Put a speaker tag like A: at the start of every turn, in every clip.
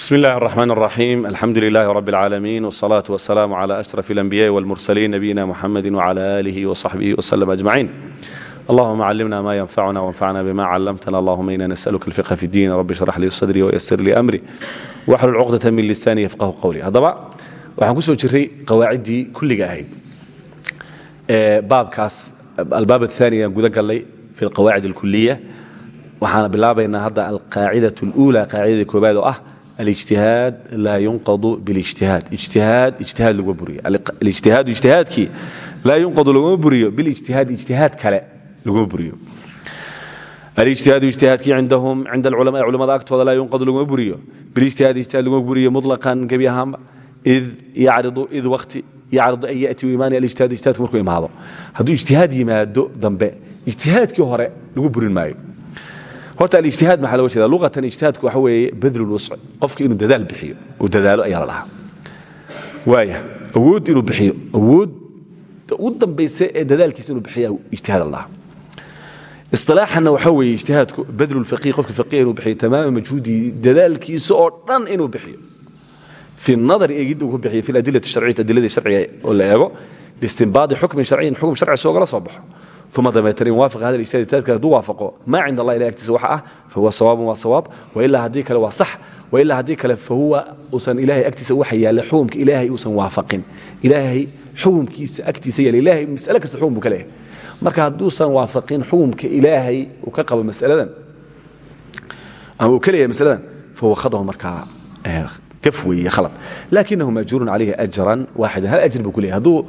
A: بسم الله الرحمن الرحيم الحمد لله رب العالمين والصلاة والسلام على أشرف الأنبياء والمرسلين نبينا محمد وعلى آله وصحبه وسلم أجمعين اللهم علمنا ما ينفعنا وانفعنا بما علمتنا اللهم إنا نسألك الفقه في الدين رب اشرح لي صدري ويسر لي أمري واحلل عقدة من لساني يفقه قولي هذا waxaan kusoo jiray qawaaciddii kulliga ahayd baabkaas albaab athani aan guda gallay fi alqawaacid alkuliya waxaana bilaabaynaa hadda alqaacidaة اlأulى qaacidadii koobaad oo ah alijtihaad laa yunqadu bilijtihaad ijtihaad ijtihaad laguma buriyo alijtihaadu ijtihaadkii laa yunqadu laguma buriyo bilijtihaadi ijtihaad kale laguma buriyo alijtihaadu ijtihaadkii cindahum cinda alculamaa culamada agtooda laa yunqadu laguma buriyo bilijtihaadi ijtihaad laguma buriyo muطlaqan gebi ahaanba id yacridu id wakti yacridu an yati imaani alijtihaad ijtihaadku markuu imaado hadduu ijtihaad yimaado dambe ijtihaadkii hore lagu burin maayo horta alijtihaad maxaa loga jeeda luqatan ijtihaadku waxa weeye badlu lwusci qofka inuu dadaal bixiyo uu dadaalo ayaa la dhahaa waaya awood inuu bixiyo awood ugu dambaysa ee dadaalkiisa inuu bixiya ijtihaad la dhahaa isilaaxanna waxaa weeye ijtihaadku badlu lfaqiih qofka faqiih inuu bixiyo tamaama majhuudii dadaalkiisa oo dhan inuu bixiyo. Fi nadari eegidda uu ku bixiyo fi adilati sharciyati adiladii sharciga oo la eego liistinbaadi xukmin sharciyin xukm sharci soogala soo baxo uma in waafaqa hada ijtihad ijtihaadka hadduu waafaqo maa cinda allah ilahi agtiisa waxa ah fahuwa sawaabun waa sawaab wailaa haddii kale waa sax wailaa haddii kale fahuwa uusan ilaahay agtiisa waxa yaalla xukumka ilaahay uusan waafaqin ilaahay xukumkiisa agtiisa yaalla ilahay mas'ale kasta xukum buu ka leeyahay marka hadduusan waafaqin xukumka ilaahay uu ka qabo masaladan ama uu ka leeyahay masaladan fahuwa khadahu markaa gaf weeye khalad laakinahu majruurun calayhi ajran waaxidan hal ajr buu ku leeyahay hadduu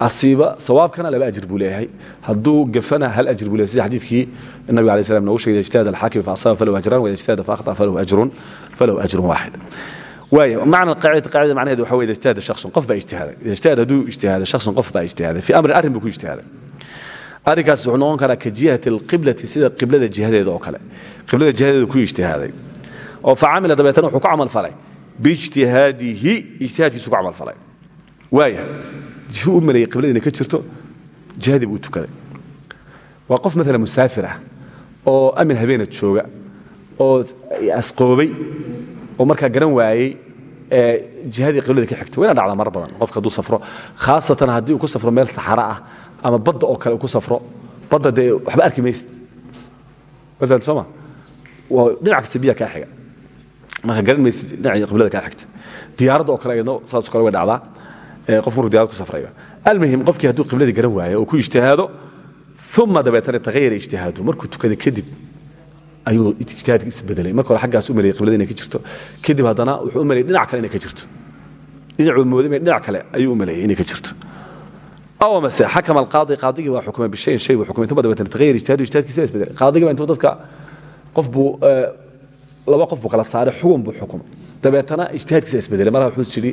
A: asiiba sawaabkana laba ajir buu leeyahay. Hadduu gafana hal ajir buu leeyahay. Sida xadiidkii nabiga alay slam noogu shegay ijtihad alxaakim faasaba falahu ajran wa ijtihada faakhtأ falahu ajrun falahu ajrun waaxid waaya macna qaacida qaacida macnaheedu waxa weye ijtihada shakhsun qof baa ijtihaaday. Ijtihad hadduu ijtihaada shakhsun qof baa ijtihaaday. Fi amrin arrin buu ku ijtihaaday. Arrinkaas wuxuu noqon ka jihati alqiblati sida qiblada jihadeeda oo kale. Qiblada jihadeeda ku ijtihaaday. Oo facamila dabeetana wuxuu ku camal falay. Biijtihaadihi ijtihaadkiisu ku camal falay. Waaya u maleeyey qiblada inay ka jirto jihadii buu tukaday waa qof maalan musaafir ah oo amin habeena jooga oo asqoobay oo markaa garan waayey jihadii qiblada ka xigta wayna dhacdaa mar badan qofka hadduu safro. Khaasatan haddii uu ku safro meel saxara ah ama badda oo kale uu ku safro badda dee waxba arki maysid. Maalan sooma waa dhinac kasta biyaa kaa xiga. Marka garan maysid dhinaca qiblada kaa xigta diyaaradda oo kale ayadna saasoo kale way dhacdaa qof markuu diyarad ku safrayo. Almuhim qofkii hadduu qibladii garan waayo oo ku ijtihaado uma dabeetana tagayara ijtihaadu. Markuu tukada kadib ayuu ijtihaadki isbedelay marka hore xaggaas u maleeyey qiblada inay ka jirto. Kadib haddana wuxuu u maleeyey dhinac kale inay ka jirto. Dhinacuu moodamay dhinac kale ayuu u maleeyey inay ka jirto. Aw mase xakama alqaadi qaadigii waa xukumay bishayin shay buu xukumay uma dabeetana tagayara ijtihaadu ijtihaadkiisa isbedelay qaadigii baa intuu dadka qof buu laba qof buu kala saaray xugun buu xukumay dabeetana ijtihaadkiisa isbedelay. Marka wuxuu tidhi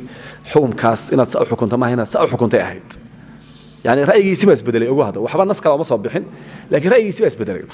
A: xukumkaas inaad sa xukunta maaha inaad sa u ahayd. Yani ra'yigiisi baa isbedelay ogu hadda waxba nas kale uma soo bixin laakiin ra'yigiisi baa isbedelay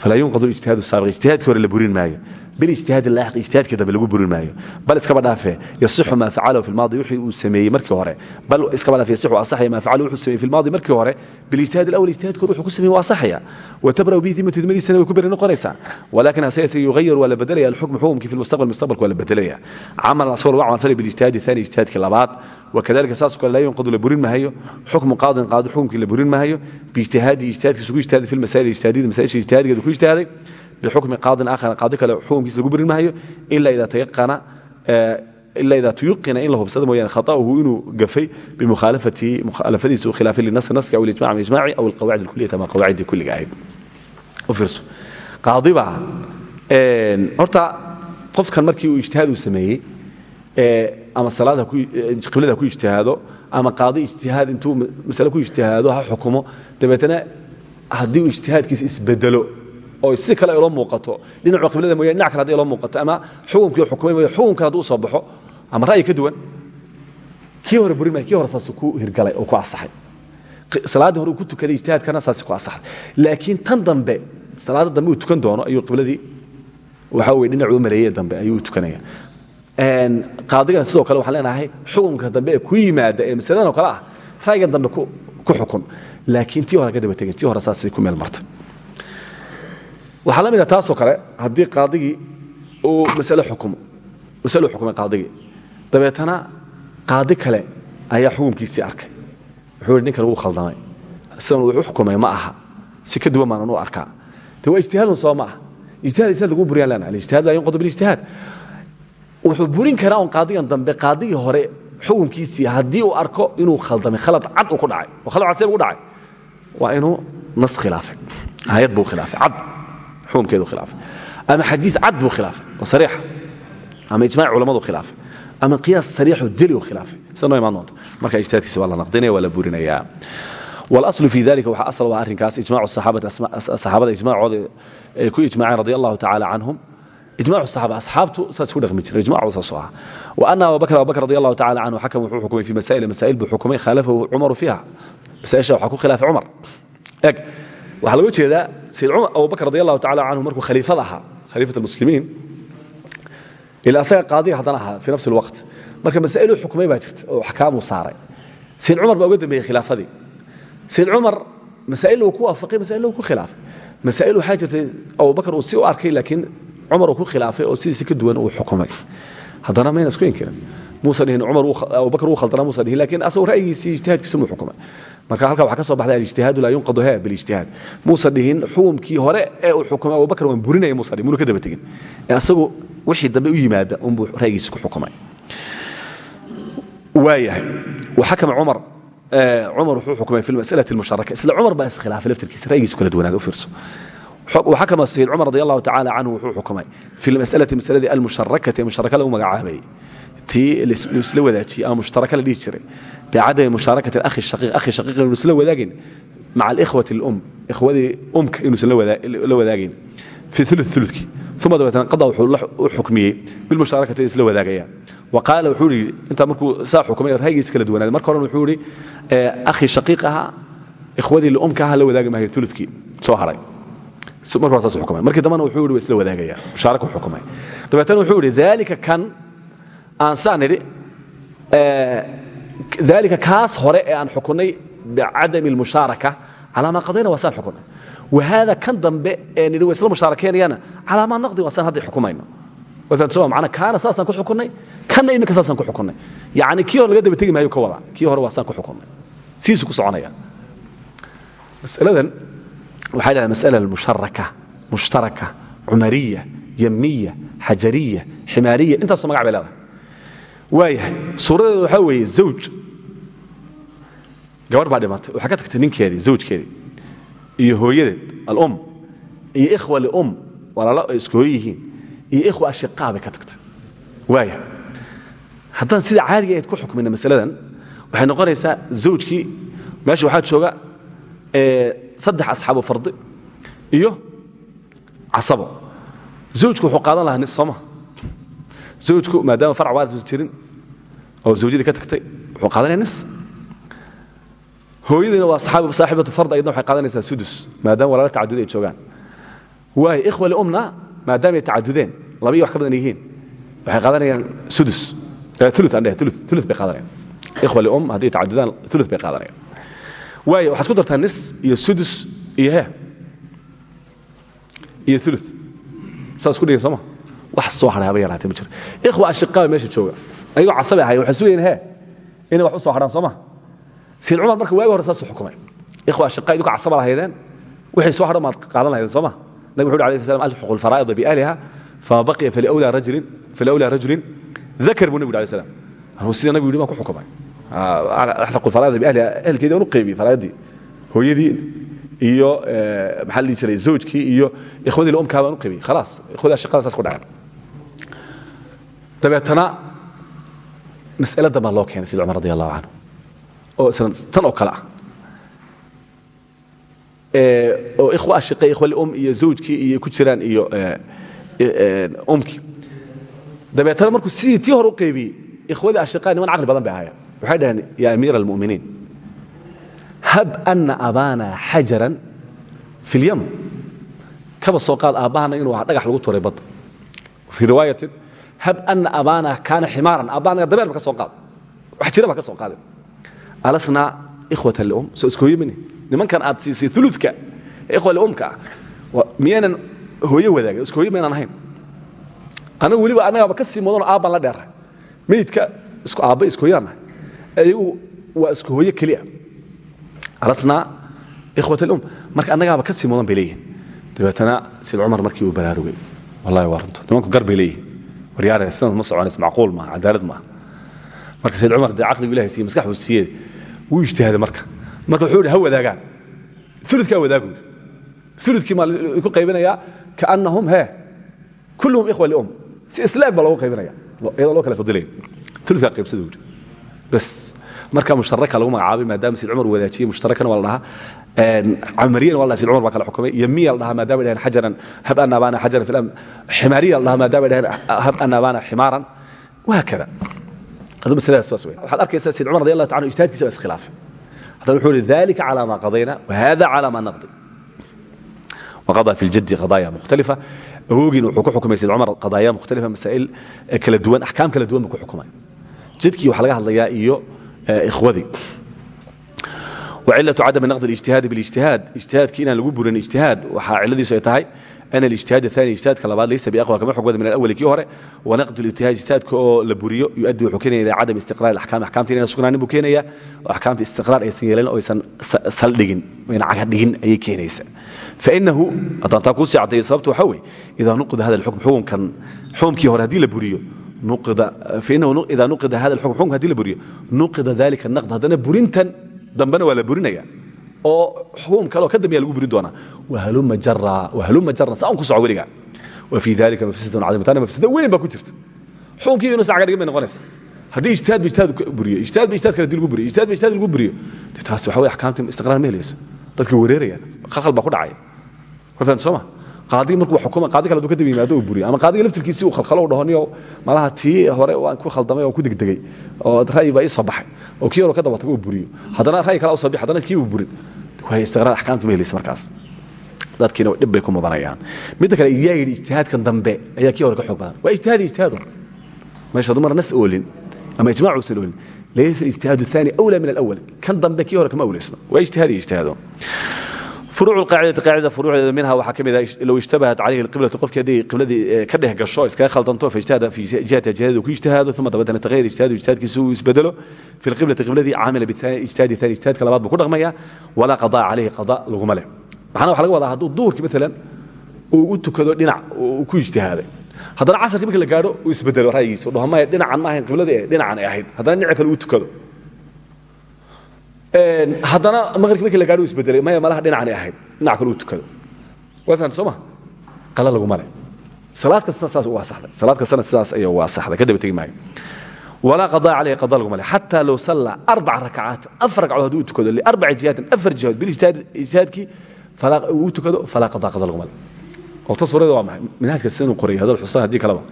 A: falaa yunqadu ijtihaadu saabiq ijtihaadkii hore la burin maayo bilijtihaadi laaxiq ijtihaadkii dambe lagu burin maayo. Bal iskaba dhaafe yasixu maa facalahu fi lmaadi wixii uu sameeyey markii hore. Bal iskaba dhaafe yasixu asaxaya maa facalahu wuxuu sameeyey fi lmaadi markii hore. Bilijtihaadi alawal ijtihaadkii hore wuxuu ku sameeyey waa asaxaya. Watabra'u bihi dimatu dimadiisana way ku beri noqonaysaa. Walakin hase yase yughayar waa la bedelaya alxukmu xukumkii fi lmustaqbal mustaqbalka waa la bedelaya camal asagoo lagu camal falay bilijtihaadi thani ijtihaadkii labaad. Wakadalika saas kale laa yunqadu la burin mahayo xukmu qaadin qaadi xukumkii la burin mahayo biijtihaadi ijtihaadkiisu ku ijtihaaday fi lmasaa'il ijtihaadiyada masaa'isha ijtihaadigeedu ku ijtihaaday bixukmi qaadin aakhara qaadi kale xukumkiisa lagu burin mahayo ila idaa tayaqana ila idaa tuyuqina in la hubsado mooyaane khata'uhu inuu gafay bimukhaalafatihi mukhaalafadiisa uu khilaafay linasi naska aw ilijmac ama ijmaaci aw alqawaacid alkuliyata ama qawaacidii kulliga ahayd u fiirso qaadiba horta qofkan markii uu ijtihaad uu sameeyey ama salaada qiblada ku ijtihaado ama qaadi ijtihaad intuu masale ku ijtihaado ha xukumo dabeetana haddii uu ijtihaadkiisa isbedelo oo si kale loo muuqato. Dhinacu qiblada mooyane dhinac kale haddii loo muuqato ama xukumkii xukumay mooye xukum kale hadduu soo baxo ama ra'yi ka duwan kii hore burin maya hore saas ku hirgalay oo ku asaxay. Salaaddii hore ku tukaday ijtihaadkana saas ku asaxday laakiin tan dambe salaada dambe uu tukan doono ayuu qibladii waxa weye dhinacuu maleeyey dambe ayuu tukanaya. Qaadigana sidoo kale waxaan leenahay xukunka dambe ee ku yimaada ee masaladan oo ah ra'yigan dambe ku xukun. Laakiin tii hore ka daba tegin tii hore saasay ku meel martay waxaa la mida taasoo kale haddii qaadigii uu masalo xukumay qaadigii dabeetana qaadi kale ayaa xukunkiisii arkay. Wuxuu yidhi ninkan khaldamay sidan wuxuu xukumay ma aha. Si ka duwan baanan u arkaa. Waa ijtihaadun soo ma ijtihad isna lagu buriyaan lena alijtihaad laa yunqadu bilijtihaad wuxuu burin karaa un qaadigan dambe qaadigii hore xukunkiisii haddii uu arko inuu khaldamay khalad cad uu ku dhacay. Oo cad see ugu dhacay. Waa inuu nas khilaafay aayad buu khilaafay cad xukunkeedu khilaafay ama xadiid cad buu khilaafay oo sariixa ama ijmac culammadu khilaafay ama qiyaas sariixoo jeli u khilaafay sida noo imaan doonta marka ijtihaadkiisa waa la naqdinaya waa la burinayaa والاصل في ذلك waxaa asal waa arrinkaas ijmac saxaabada ijmacooda ay ku ijmaceen radi allahu tacaala canhum ijmac saxaaba asxaabtu saas ku dhaqmi jiray ijmacooda saas aha wa ana abubakr abubakr radi allahu tacaala canhu xakam wuxuu xukumay fi masaa'il masaa'il buu xukumay khaalafahu cumaru fiiha masaa'isha waxaa ku khilaafay cumar eg waxaa looga jeedaa sayid abubakr radi allahu tacaala canhu markuu khaliifada ahaa khaliifat almuslimiin ila asaga qaadiga haddana ahaa fi nafsi alwaqt. Marka masaa'iluu xukumay baa jirta oo axkaamuu saaray. Sayid cumar baa uga dambeeyey khilaafadii. Sayid cumar masaa'il ku waafaqay masaa'il ku khilaafay. Masaa'il waxaa jirtay abubakar uu si arkay laakiin cumar ku khilaafay oo sidiisi ka duwan uu xukumay. Haddana mayna isku inkirin muusan dhihin cumar abubakar uu khaldana muusan dhihin laakiin asagoo ra'yigiisii ijtihaadkiisa muu xukumay. Marka halkaa waxaa ka baxday alijtihaadu laa yunqadu he bilijtihaad muusan dhihin xukumkii hore ee uu xukumay abubakar waan burinaya muusan dhihin ka daba tegin. Asagu wixii dambe u yimaada unbuu ra'yigiisa ku xukumay. Waayahay waxakama cumar cumar wuxuu xukumay fi masalati almusharaka isla cumar baa iskhilaafay laftirkiisa ra'yigiisu kala duwanaada u fiirso. وxakma sayid cumar radi allahu tacala canhu wuxuu xukumay fi lmasalati masaladii almusharakati ee musharaka lagu tii isla wadaajiyey ama mushtaraka la dhihi jiray. Bicadami mushaarakati shaqiiq akhi shaqiiq inu isla wadaagin. Maca alikhwati اlum ikhwadii umka inuusan la wadaagayn fi ulu ulukii uma dabeetna qada u xukmiyey bilmushaarakati isla wadaagayaan wa qaala wuxuu ihi intaa markuu saa xukumay raygiisa kala duwanaaday. Marka horen wuxuu ihi akhi shaqiiq ahaa ikhwadii lumka aha la wadaagi maayo ulukii soo haray. Marka saas xukumay markii dambana wuxuu yidhi waa isla wadaagaya. Mushaaraka xukumay dabeetana wuxuu yidhi daalika kan aan saan idhi daalika kaas hore ee aan xukunay bicadami اlmushaaraka calaamaa qadayna waa saan xukunay. Wahaada kan dambe ee nidhi wa isla mushaarakeynayana calaamaa naqdi waa saan hadday xukumayno. Mana kaana saasaan ku xukunay kanna iminka saasaan ku xukunay. Yani kii hore laga daba tegi maayo ka wadaa kii hore waa saan ku xukunay. Siisu ku soconaya. Masaladan waxay dhahay masala musharaka mushtaraka cumariya yamiya xajariya ximaariya intaasoo magac bay leedahay waayahay. Suuradeeda waxaa weeye zawj. Gabarh baa dhimatay. Waxaa ka tagtay ninkeedii zawjkeedii iyo hooyadeed alum iyo ikhwa lium walaalo ay isku hooy yihiin. Iyo ikhwa ashiqaa ka tagtay. Waaya haddaan sida caadiga ayd ku xukmina masaladan waxay noqonaysaa zawjkii meesha waxaa jooga saddex asxaabu fardi iyo casabo. Zawjku wuxuu qaadan lahaa nis zawjku maadaama farc waaris jirin oo zawjadii ka tagtay wuxuu qaadanaya nis hooyadiina waa saaxibatu fard ayadna waxay qaadanaysaa sudus maadaama walaalo tacadud ay joogaan waayo ikhwa liumna maadaama ay tacadudeen laba iyo wax ka badan yihiin waxay qaadanayaan sudus ulu aan dheh ulu bay qaadanayaan ikhwa lium hadday tacadudaan ulu bay qaadanayaan waay waxaad ku dartaa nis iyo sudus iyo he iyo ulu saas ku dhigay sooma wax soo hadhay haba yaraatee ma jiro ikhwa ashiqaa meesha jooga. Ayagoo casabi ahayen waxay sugayen he inay wax u soo hadhaan sooma sayid cumar marka waagi hore saasuu xukumay. Ikhwa ashiqaa idinku casaba lahaydeen wixii soo hadho maad qaadan lahaydeen sooma nabig wuxu uri alayh slam alxiqu alfaraa'ida biahliha fama baqiya faliawlaa rajulin faliawlaa rajulin dakar buu nabi yuri alayh slam sida nabigu yidhi baan ku xukumay. Axlaqu faraa'ida biahliha ehelkeedii aan u qaybiyey faraa'iddii hooyadii iyo maxaa la dhihi jiray zawjkii iyo ikhwadii lumkaa baan u qaybiyey khalaas ikhwadii ashiqada saas ku dhaceen dabeetana mas'aladan baa loo keenay sida cumar radi allahu oo tan oo kale ah. Oo ikhwa ashiqay ikhwa lium iyo zawjkii iyo ku jiraan iyo umkii dabeetana markuu sidii tii hore u qaybiyey ikhwadii ashiqaa niman caqli badan bay ahaayeen. Waxay dhaheen ya amiira almu'miniin hab ana abaana xajaran fi اlyam kaba soo qaad aabbahana inuu ahaa dhagax lagu turay badda fii riwaayatin hab ana abaana kaana ximaaran aabbahana dabeer ba ka soo qaad. Wax jira ba ka soo qaadeen alasnaa ikhwata lium soo iskooye mini nimankan aad siisay uluka ikhwa liumka ah miyaanan hooye wadaagin iskooye maynaan ahayn. Anagu weliba annagaaba ka sii mudanoo aabbaan la dheerray meydka isku aabba isku hooyaannahay iyagu waa isku hooye keliya. Alasnaa ikhwat alum. Marka annagaaba ka sii mudan bay leeyihiin dabeetana sayid cumar markii uu baraarugay wallahi waa runto. Nimanku gar bay leeyihiin waryaare sidaas ma soconays macquul maaha cadaalad maaha. Marka sayid cumar dee caqligu ilahay siiye maskax buu siiyey wuu ijtihaaday marka. Marka wuxuu yidhi ha wadaagaan. Uludkaa wadaagu yidhi. Uludkii maa ku qaybinayaa kaannahum he kulluhum ikhwa lium. Si islaag baa loogu qaybinaya iyadoo loo kala fadilaya uludkaa qaybsada yidhi. Bas marka mushtaraka lagu magacaabay maadaama sid cumar wadaajiye mushtarakana waa la dhahaa. Camariyan waa dhaha sid cumar baa kala xukumay. Yamiya la dhahaa maadama ay dhaheen xajaran hab an abaana xajaran filam ximaariya la dhahaa maadama ay dhaheen hab an abaana ximaaran. Waa saas weyn. Waxaad arkaysaa sid cumar radi allah taala ijtihaadkiisa baa iskhilaafay haddana wuxuu yihi dalika calaa maa qadayna wahada calaa maa naqdi. Wqada fi ljadi qadaaya mukhtalifa awoogiin wuxuu ku xukumay sid cumar qadaaya mukhtalifa masaa'il kala duwan axkaam kala duwan ku xukumay. Jadkii waxa laga hadlayaa iyo ikhwadii وعلة عدم نقض الاجتهاد بالاجتهاد اجتهادك إن لغو برين اجتهاد وحا علدي سيتهاي أن الاجتهاد الثاني اجتهاد كلابات ليس بأقوى كما حكم من الأول كي هوري ونقض الاجتهاد اجتهاد كو لبوريو يؤدي وحكينا إلى عدم استقرار الأحكام أحكام تينا سكنان بكينيا وأحكام استقرار أي سنيلين أو يسن سلدين وين عقدين أي كينيسا فإنه أتنطاقو سيعطي صبت وحوي إذا نقض هذا الحكم حكم كان حكم كي هوري هدي لبوريو نقض ida nuida hada ukm uka hadi la buriyo. Nuqida dalika naqd haddana burintan dambena waa la burinaya. Oo xukuum kaleoo ka dambeya lagu burin doonaa wahaluma jaran saan ku soco weliga. Wa fii dalika mafsadun cadimatana mafsada weyn baa ku jirta. Xukunkii inuu sacaga dhigan bay noqonaysa. Haddii ijtihaad ba ijtihaad buriyo ijtihaad ba ijtihaad kale haddii lagu buriyo ijtihaad ba ijtihaad lagu buriyo de taas waxa weye axkaamtii istiqraar ma helayso dadkii wareerayaan khaqal baa ku dhacaya. Ku fahanta soo ma? aadigi markuu ukuma qaadi kale aduu kadaba yimaado u buriye ama qaadiga laftirkiisii uu khalkhalo u dhaho niyo malaha tii hore aan ku khaldamay oo ku degdegey oo ra'yi baa ii soo baxay. Oo kii hore ka daba tago uu buriyo. Haddana ra'yi kale soo bixi haddana kii uu burin waay istiqraar axkaamta ma helaysa markaas. Dadkiina dhib bay ku mudanayaan. Midda kale yaa yidhi ijtihaadkan dambe ayaa kii hore ka xoog badan. Waa ijtihaadi ijtihaadun meesha dumar nas oolin ama ijmac uusan oolin. Laysa ijtihaad aani awlaa min alawal kan dambe kii hore kama awlaysno waa ijtihaadi ijtihaadun uruucaaidaaidauruudeeda minha waxaa ka mid ishtabahat calayhi اqiblatu qofkii hadday qibladii eh, ka dhex gasho iskaga khaldanto faijtahada fi jihati ijtihaadadu ku ijtihaado uma dabatan tagayar ijtihadu ijtihaadkiisa uu isbedelo fi lqiblati qibladii camila biijtihaadi ani ijtihaadka labaad buu ku dhaqmaya walaa qadaa calayhi qada laguma leh. Maxana laga wadaa hadduu duhurki maalan uu u tukado dhinac ku ijtihaaday. Haddana casarki markii la gaadho uu isbedelo ra'yigiisa dhinacan ma ahayn qiblada dhinacan ay ahayd. Haddana dhinac kale uu tukado haddana maqrib markii la gaadho isbedelay maya malaha dhinacani ahayd dhinac kale uu tukado. Waan sooma qala laguma le salaad kastana saas u asaxday salaad kastana sidaas ayaa u asaxday ka daba tegi maayo. Walaa qadaa calayhi qadaa laguma le xataa low sallaa arbaca rakacaat afar ragcadood hadduu u tukado liarbaci jihaatin afar jihood bilijtihaadkii uu tukado falaa qadaa qadaa laguma le oo taswareeda waa maxay? Minhaajka sida inuu qorayay hadal xusaan haddii kaleba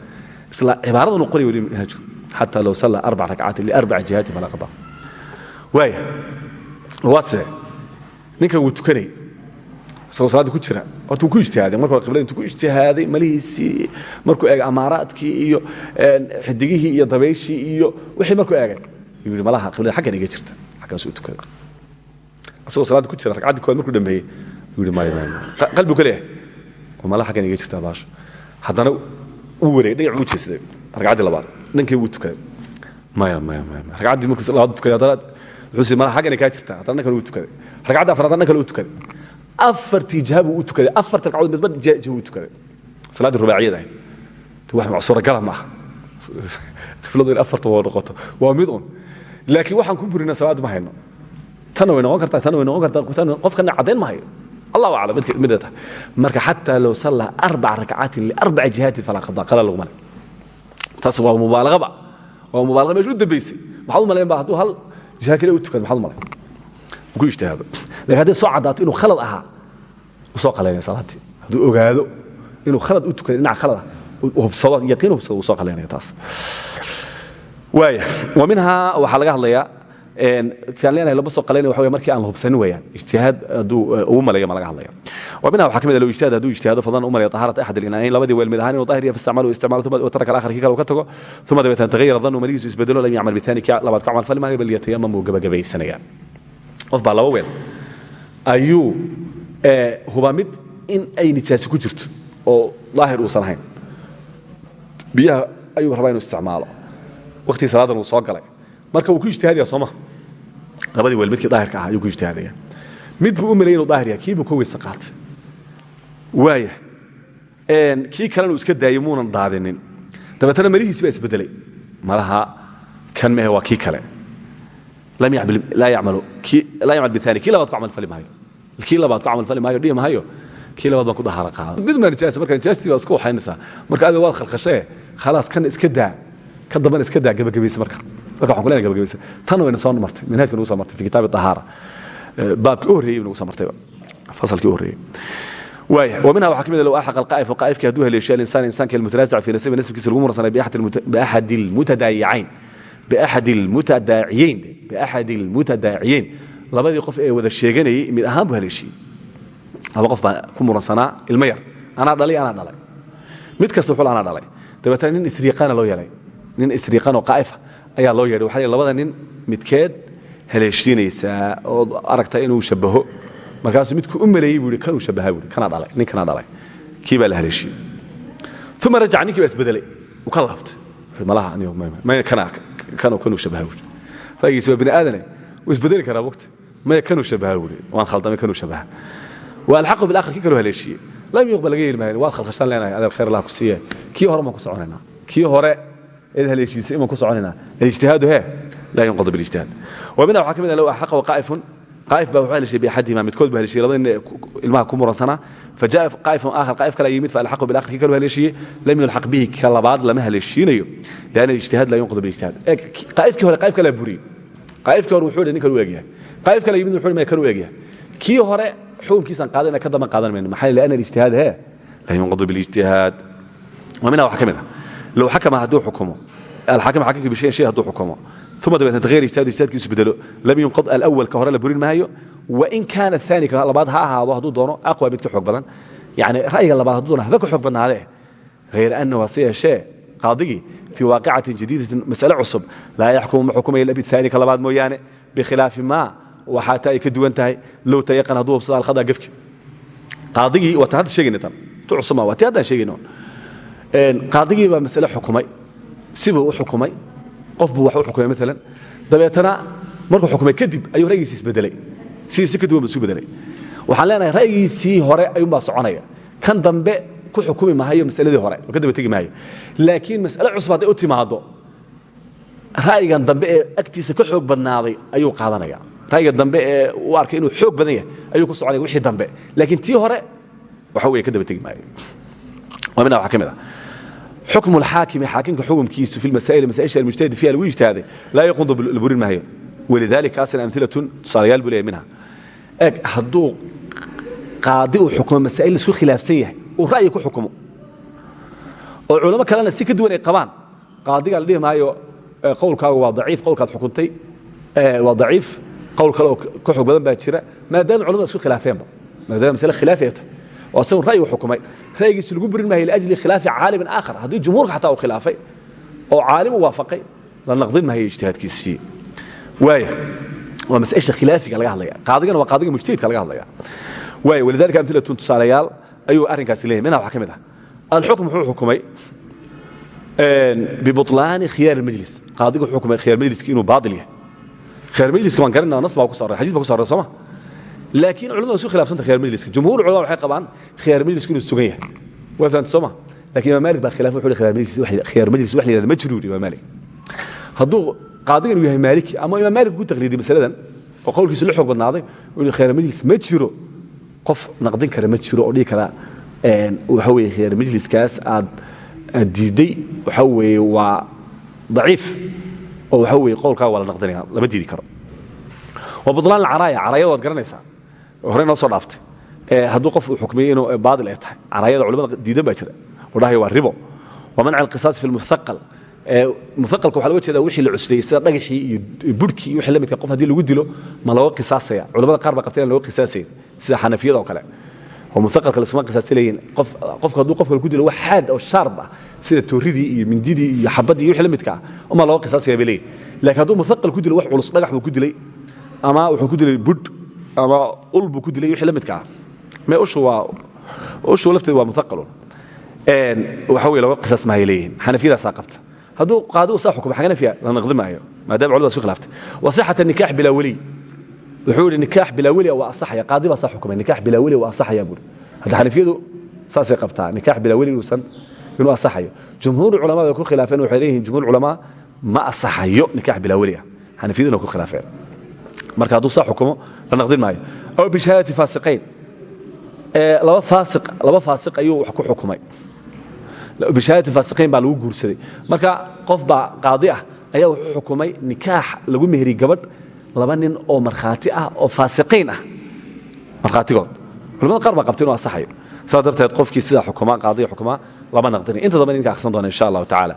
A: isla cibaaradan uu qorayay weli minhaajku. Xataa low sallaa arbaca rakacaat liarbaci jihaatin falaa qadaa waaya waa sidee ninkan wuu tukanay isagoo salaadda ku jira horta wuu ku ijtihaaday marka hore qiblada intuu ku ijtihaaday malihiisii markuu eegay amaaraadkii iyo xidigihii iyo dabayshii iyo wixii markuu eegay. Yuu yidhi malaha qiblada xaggan iga jirta? Xaggaas uu tukaday isagoo salaadda ku jira ragcaddii koowaad markuu dhameeyey yuu yidhi maayo maayo qalbigu ka leeyahay mala aggan iga jirtaa baasha? Haddana uu wareey dhinac uu jeesaday ragcaddii labaad dhankii wuu tukaday maya maya maya ragcaddii markslabaad tukaday haddana wuxuu ma xaggana kaa jirtaa haddana ninkan uu tukaday ragcadda afraad haddana kale u tukaday afartii jaha buu u tukaday afarta ragcadood midba jaha u tukaday salaaddii rubaaciyada ahayd wax suuragala ma aha qifladu in afarta wada noqoto waa mid un laakiin waxaan ku burinaa salaad ma hayno tanna way noqon kartaa tanna way noqon kartaa qofkana caddayn ma hayo allahu aclam mid midda tahay marka xataa low sallaa arbaca rakacaatin liarbaci jihaatin falaa qadaqala laguma le taas waa mubaalagaba oo mubaalaqa meesha u dambaysay maxaad u malayn ba hadduu hal jiha kale u tukad maxaad u malayn? Ku ijtihaado. Lakin hadday soo caddaato inuu khalad ahaa u soo qalaynaya salaaddii hadduu ogaado inuu khalad u tukaday dhinac khalad ah hubsado yaqiin hubsado uu soo qalaynaya taas. Waaya wa minhaa waxaa laga hadlayaa lama soo alayn wa marki aan la hubsanin weyaan ijtihaad aduu uh, ugu maleeyo ma laga hadlayo. Minha waxaa ka mid ah ijtihaad haduu ijtihaado fadlan u maleeyo طahaarata axad ilinayn labadii weel mid ahaan inuu dahir iyo isticmaal isticmaal taraka alaakhar kii kale ka tago uma dabeetan tagayara dhannu manigiisu isbedelo lam yacmal bitani ka labaad ka camal falma hebel iyo tayamam uu gabagabaysanaya qof baa laba weel. Ayuu hubaa mid in ay nijaasi ku jirto oo daahir uusan ahayn. Biyaha ayuu rabaa inuu isticmaalo. Waktigii salaadan uu soo galay marka wuu ku ijtihaadaya sooma labadii weel midkii daahirka ah ayuu ku ijtihaadaya mid buu u malayay inuu daahir yahay kii buu ka weyse qaatay waaya kii kalena uu iska daayey muunan daadinin. Dabeetana malihiisi baa isbedelay. Malaha kan mehe waa kii kale. Laa yacmal biani kii labaad ku camal fali maayo? Kii labaad ku camal fali maayo dhihi maayo? Kii labaad baan ku dahaaro qaada mid maa nijaasa marka nijaastii baa isku waxaynaysaa. Marka adiga waad khalkhashee khalaas kan iska daa ka dambana iska daa gabagabaysa marka marka waxaan ku leenahay gabagabaysa tan wayna soo martay manhajka nagu soo martay fi kitaabi tahaara baabkii u horreeyey nagu soo martay fasalkii u horreeyey ومنها waxaa kamid low alxaq alqaa'if qaa'ifkii hadduu haleeshiya alinsaan insaanka almutanaazic fi nasabi nasabkiisa lagu muransanay biaxad almutadaayicayn biaxad almutadaaciyeyn biaxad almutadaaciyeyn labadii qof ee wada sheeganayey mid ahaan buu haleeshiyey laba qof baa ku muransanaa ilmo yar anaa dhalay anaa dhalay mid kasta wuxuu anaa dhalay dabeetana nin isriiqana loo yeelay nin isriiqan oo qaa'ifa ayaa loo yeedhay. Waxaa labada nin midkeed haleeshiinaysaa ood aragta inuu shabaho markaasuu midku u maleeyey buu kanuu shabaha buui kanaa dhalay nin kanaa dhalay. Kii baa la haleeshiyey uma rajaca ninkii baa isbedelay. Uu ka laabtay. Malaha maya kanaa kanuu kanuu shabaha buui ra'yigiisi waa bini aadane wuu isbedeli karaa wogta maya kanuu shabaha buui waan khaldamay kanuu shabaha wa alxaqu bilakhir kii kaloo haleeshiyey lam yuqbal laga yeeli maayo waad khalkhashtan leenahay adeer khayr allah ku siiye kii hore baan ku soconaynaa kii hore eed haleeshiisay imaan ku soconaynaa alijtihaadu he laa yunqadu bilijtihaad wa minha waxaa ka mid ah low axaqahu qaa'ifun. Qaa'if baa wuxuu haleeshay biaxadihima midkood buu haleeshiyey labada nin ilmaha ku muransanaa fajaءa qaa'ifun aakhar qaa'if kale yimid faalxaqu bilakhir kii kaloo haleeshiyey lam yulxaq bihi ka labaad lama haleeshiinayo lianna alijtihaad laa yunqadu bilijtihaad qaa'ifkii hore qaa'if kalaa buriyey qaa'ifkii hore wuxuu ninkan u egyahay qaa'if kale yimid wuxuu maya kan u egyahay kii hore xukunkiisaan qaadana ka damba qaadan mayno maxaa lianna alijtihaad he laa yunqadu bilijtihaad wa minha waxaa ka mid ah low xakama hadduu xukumo alxaakim xaakimka bishayin shay hadduu xukumo uma dabeetna taghyir ijtihaad ijtihaadkiisu bedelo lam yunqad alawal ka hore la burin maayo wain kaana aani ka labaad ha ahaado hadduu doono aqwa mid ka xoog badan yani ra'yiga labaad hadduu doono haba ka xoog badnaadee hayra annahu hase yeeshee qaadigii fii waaqicatin jadiidatin masale cusub laa yaxkumu ma xukumaya ila biaani ka labaad mooyaane bikhilaafi maa waxaata ay ka duwan tahay low tayaqan hadduu hubsada alkhada gefki qaadigii waatan hadda sheegayna tan tu cusubma waa tii haddaan sheegayno qaadigii baa masale xukumay. Sibuu u xukumay. Qof buu wax u xukumay maalan dabeetana markuu xukumay kadib ayuu ra'yigiisi isbedelay sidiisi ka duwan buu isu bedelay waxaan leenahay ra'yigiisii hore ayuunbaa soconaya. Kan dambe ku xukumi mahayo masaladii hore oo ka daba tegi maayo. Laakiin mas'ale cusub hadday u timaado ra'yigan dambe ee agtiisa ka xoog badnaaday ayuu qaadanaya. Ra'yiga dambe ee u arkay inuu xoog badan yahay ayuu ku soconaya wixii dambe. Laakiin tii hore waxa weeye ka daba tegi maayo. Waa minha waxaa ka mid ah xukm اlxaakimi xaakimka xukumkiisu fi masaa'il masaaisha almujtahid fiha lagu ijtihaaday laa yaqudu la burin maayo walidalika kaasina amhilatun tusaalayaal buu leeyahy minha eg hadduu qaadi uu xukumo masaa'il la isku khilaafsan yahay uu ra'yi ku xukumo oo culamo kalena si ka duwan ay qabaan qaadigaa la dhihi maayo qowlkaagu waa daciif qowlkaad xukuntay waa daciif qowl kale oo ka xoog badan baa jira maadaama culamada isku khilaafeenba maadaama masale khilaafi ay tahay oo asagun ra'yi u xukumay. Ra'yigiisi lagu burin maayo liajli khilaafi caalimin aakhar. Haddii jumhuurka xataa uu khilaafay oo caalim u waafaqay la naqdin maayo ijtihaadkiisii. Waaya waa masaisha khilaafiga laga hadlaya qaadigana waa qaadiga mujtahidka laga hadlaya waaya walidalika amhilatun tusaalayaal ayuu arrinkaasi leeyahy minha waxaa ka mid ah. Alxukm wuxuu xukumay bibulaani khiyaar almajlis. Qaadiga wuxuu xukumay khiyaar majliski inuu baatil yahay. Khiyaar majliska waan garanayna nas baa ku soo xadis baa ku soo array sooma laakiin culamada isu khilaafsanta khiyar majliska. Jumhuur culama waxay qabaan khiyaar majlisku inuu sugan yahay. Waa fahamta sooma laakiin imaam malik baa khilaf wuxuu khiyaar majlis wax la yihahda majruur imaam malik hadduu qaadigan uu yahay maaliki ama imaam malik ku taqliidiy masaladan oo qowlkiisu la xoog badnaaday uu khiyaar majlis ma jiro. Qof naqdin kara ma jiro oo dhihi kara waxa weeye khiyaar majliskaas aad aad diidday waxa weeye waa daciif oo waxa weeye qowlkaaga waa la naqdinaya lama diidi karo. Waa budlaan caraaya caraayada waad garanaysaa hore noo soo dhaaftay. Hadduu qof uu xukmiyey inuu baadil ay tahay. Caraayada culimada diidan baa jira. Oo dhahaya waa ribo. Wa manca alqisaasi fi lmuthaqal muthaqalka waxaa loga jeeda wixii la cusleeyey sida dhagaxii iyo burhkii iyo wixii la midka qof haddii lagu dilo ma looga qisaasaya. Culamada qaar baa qabtay inaan looga qisaasayn sida xanafiyada oo kale. Oo muthaqalka lasuma qisaasi leeyihiin qof qofka hadduu qofka ku dilo wax xaad oo shaarb ah sida tooridii iyo mindidii iyo xabadii iyo wixii la midka ah uma looga qisaasaya bay leeyihiin laakiin hadduu muthaqal ku dilo wax culus dhagax buu ku dilay ama wuxuu ku dilay budh ama ul buu ku dilay wixii la midka ah ushu lafteedu waa muthaqalun waxa wey loga qisaas mahay leeyihiin xanafiyadaasaa qabta hadduu qaadi u saa xukumo xanafiya la naqdi maayo maadama culamada isku khilaftay wasixata nikaax bilaa weliy wuxuu yidhi nikaax bilaa weliya waa asaxaya qaadi baa saa xukumay nikaax bilaa weliya waa asaxaya buuri hadda xanafiyadu saasay qabtaa nikaax bilaa weli inuusan inuu asaxayo jumhuur culamada ku khilaafeen waxay leeyihiin jumhuur culamaa ma asaxayo nikaax bilaa weli ah xanafiyaduna ku khilaafeen marka hadduu saa xukumo la naqdin maayo. Aw bishahaadati faasiqayn laba faasiq laba faasiq ayuu wax ku xukumay. Bishahaadati faasiqayn baa lagu guursaday. Marka qof baa qaadi ah ayaa wuxuu xukumay nikaax lagu meheriy gabadh laba nin oo markhaati ah oo faasiqiin ah. Markhaatigood. Culamada qaar baa qabta inuu asaxayo saas qofkii sidaa xukuma qaadiga xukuma lama naqdinay inta dambe idinka akhrisan doona insha allahu tacaala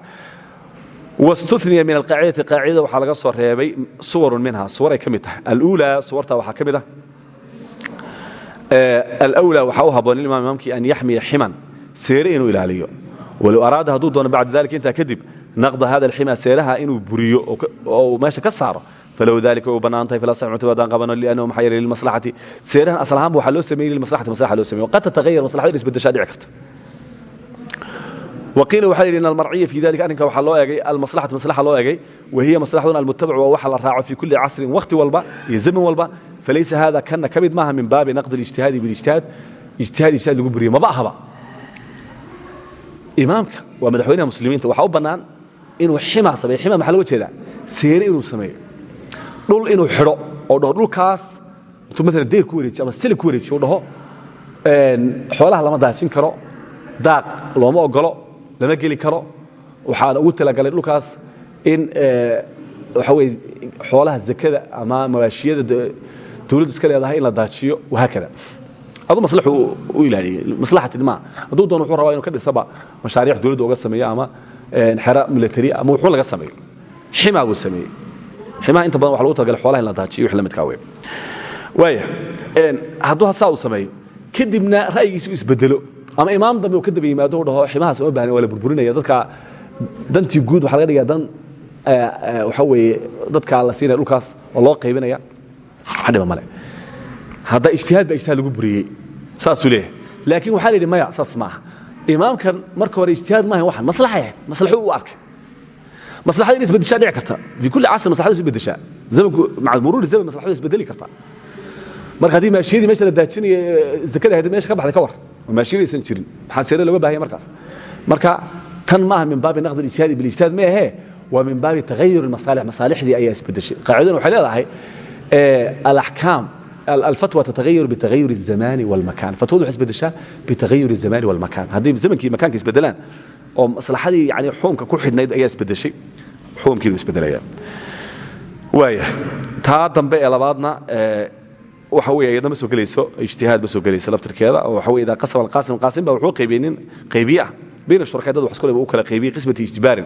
A: wstuniya min alaacidati qaacidada waxaa laga soo reebay suwarun minha. Suwaray ka mid tahay. alula suwartaa waxaa ka mid ah alwlaa waxaa haboon limaam imaamkii an yaxmiya ximan seere inuu ilaaliyo. walow araada hadduu doono bacda dalika intaa kadib naqda hada alxima seeraha inuu buriyo oo meesha ka saaro. falow dalika u bannaan tahay fala samictu badan qabano liannahu maxaa yeelay lilmaslaxati seerahan asal ahaanba waxaa loo sameeyey lilmaslaxati maslaxa loo sameeye qad tatahayar maslaxada in isbedeshaa karta waqiila waxa la yidhi in almarciya fi dalika arrinka waxaa loo eegay almaslaxatu maslaxa loo eegay wahiya maslaxaduna almutabacu waa waxa la raaco fi kulli casrin wakhti walba iyo zaman walba. Falaysa hada kana ka maaha min baabi naqdi اlijtihaadi bilijtihaad ijtihaad ijtihaad lagu buriye maba ahaba. Imaamka waa madaxweynaha muslimiinta waxaa u bannaan inuu xima sameeyo xima maxaa loga jeedaa? Seere inuu sameeyo. Dhul inuu xidho oo dhaho dhulkaas intuu deyr ku wareejiyo ama silig ku wareejiyo u dhaho xoolaha lama daajin karo daaq looma ogolo lama geli karo. Waxaana ugu talagalay dhulkaas in waxa weye xoolaha zakada ama mawaashiyada dawladdu iska leedahay in la daajiyo. Wahaakada aduu maslaxu u ilaaliyey maslaxatin maa hadduu doono wuxuu rabaa inuu ka dhisaba mashaariic dawladdu uga sameeyo ama xera military ama wuxuu laga sameeyo. Ximaa buu sameeyey. Ximaha inta badan waxa lagu talagalay xoolaha in la daajiyo wix la midkaa wey waaya hadduu saa uu sameeyo kadibna ra'yigiisu isbedelo ama imaam dambe ka daba yimaado dhaho ximahaas uma baahna waa la burburinaya. Dadka dantii guud waxaa laga dhigaa dan waxa weeye dadka la siinaya dhulkaas oo loo qaybinaya. Wax dhiba male. Hadda ijtihaad baa ijtihaad lagu buriyey saasuu leeyahay. Laakiin waxaa la yidhi maya saas maaha imaamkan marka hore ijtihaad maahan waxan maslaxay ahayd maslaxuu u arkay. Maslaxada in isbedeshaa dhici karta. Fii kulli casr maslaxadu is bedeshaa zamanku maca muruuri zaman maslaxadu isbedeli karta. Marka haddii maashiyadii meesha la daajinaya zakada ahayd meesha ka baxday ka war oo maashiyadaysan jirin maxaa seere looga bahaya markaas marka tan maaha min baabi naqd اlijtihaadi bilijtihaad ma ahee waa min baabi tagayur اmasaalix masaalixdii ayaa isbedeshay qaacidaduna waxay leedahay alaxkaam alfatwa tatagayar bitagayur الzamani wاlmakan fatwadu waxay isbedeshaa bitagayur الzamani wاlmakan haddii zamankii makaanka isbedelaan oo maslaxadii yani xuumka ku xidhnayd ayaa isbedeshay xuumkiidu isbedelaya waaya taa dambe ee labaadna waxa wey iyadna ma soo gelayso ijtihaad ma soo gelayso laftirkeeda waxa wey idaa qasama alqaasim qaasim baa wuxuu qaybiyey nin qaybiye ah. Bayna shuraka dad wax isku leh u kala qaybiyey qismati ijtibaarin.